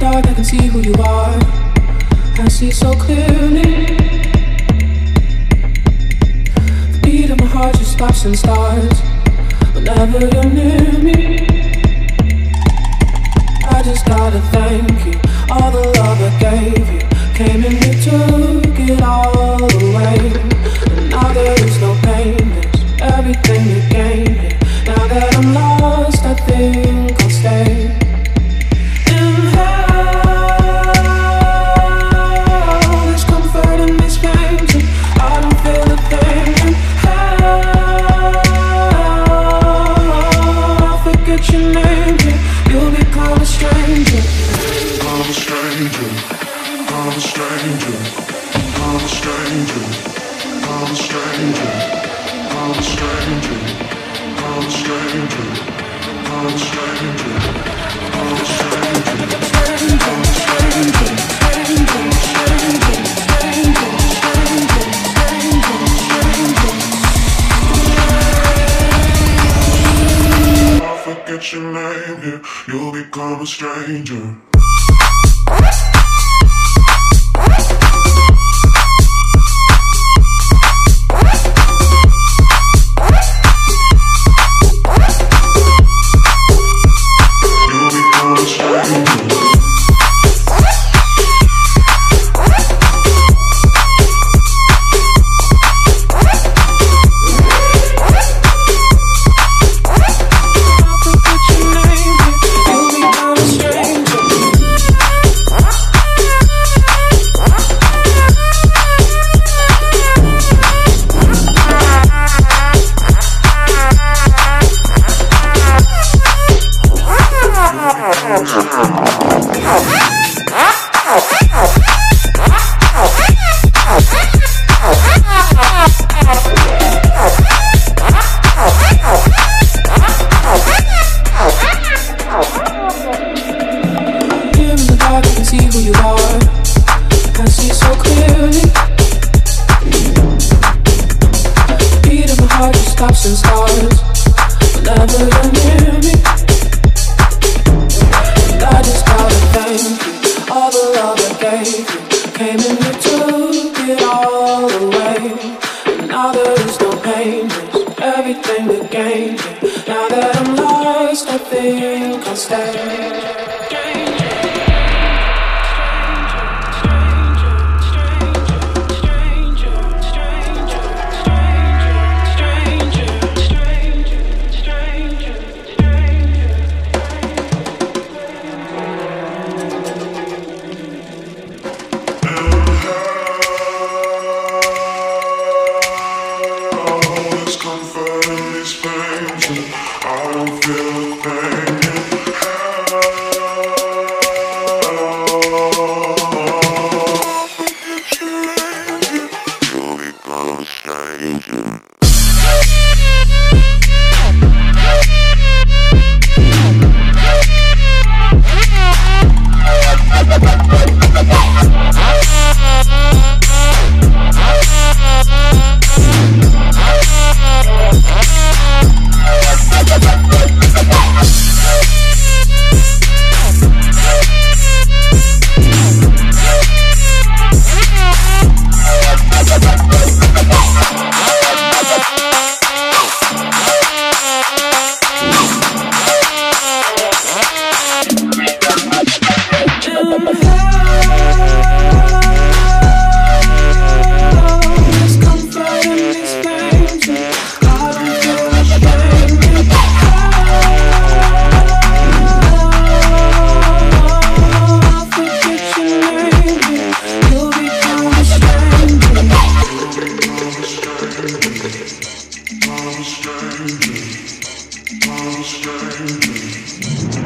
In dark, I can see who you are. I see so clearly. The beat of my heart just stops and starts whenever you're near me. I just gotta thank you. All the love I gave you came and you took it all away. And now there is no pain, there's everything you gained. Now that I'm lost, I think forget your name. You'll become a stranger. Oh! Pain, everything to gain. Now that I'm lost, I think I'll stay. to me.